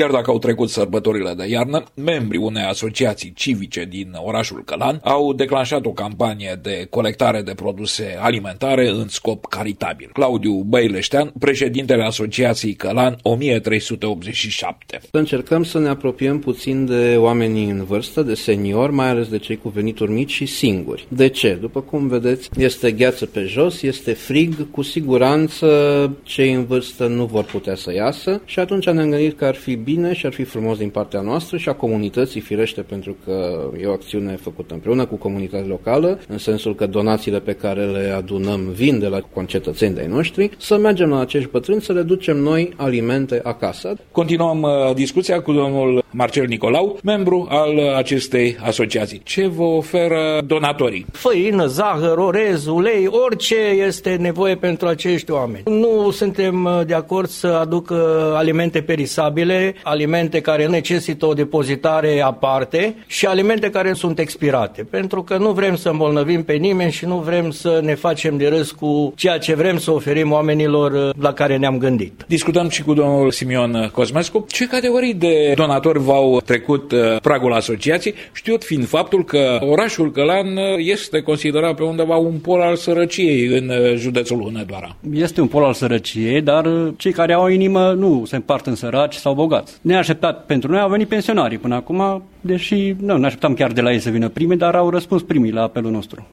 Chiar dacă au trecut sărbătorile de iarnă, membrii unei asociații civice din orașul Călan au declanșat o campanie de colectare de produse alimentare în scop caritabil. Claudiu Băileștean, președintele Asociației Călan 1387. Încercăm să ne apropiem puțin de oamenii în vârstă, de seniori, mai ales de cei cu venituri mici și singuri. De ce? După cum vedeți, este gheață pe jos, este frig, cu siguranță cei în vârstă nu vor putea să iasă și atunci ne-am gândit că ar fi bine și ar fi frumos din partea noastră și a comunității, firește, pentru că e o acțiune făcută împreună cu comunitatea locală, în sensul că donațiile pe care le adunăm vin de la concetățeni de-ai noștri, să mergem la acești bătrâni să le ducem noi alimente acasă. Continuăm uh, discuția cu domnul Marcel Nicolau, membru al acestei asociații. Ce vă oferă donatorii? Făină, zahăr, orez, ulei, orice este nevoie pentru acești oameni. Nu suntem uh, de acord să aducă alimente perisabile, alimente care necesită o depozitare aparte și alimente care sunt expirate, pentru că nu vrem să îmbolnăvim pe nimeni și nu vrem să ne facem de râs cu ceea ce vrem să oferim oamenilor uh, la care ne-am gândit. Discutăm și cu domnul Simion Cosmescu. Ce categorii de donatori v-au trecut uh, pragul asociației, știut fiind faptul că orașul Călan uh, este considerat pe undeva un pol al sărăciei în județul Hunedoara. Este un pol al sărăciei, dar cei care au inimă nu se împart în săraci sau bogați. Neașteptat pentru noi au venit pensionarii până acum, deși nu ne așteptam chiar de la ei să vină primi, dar au răspuns primii la apelul nostru.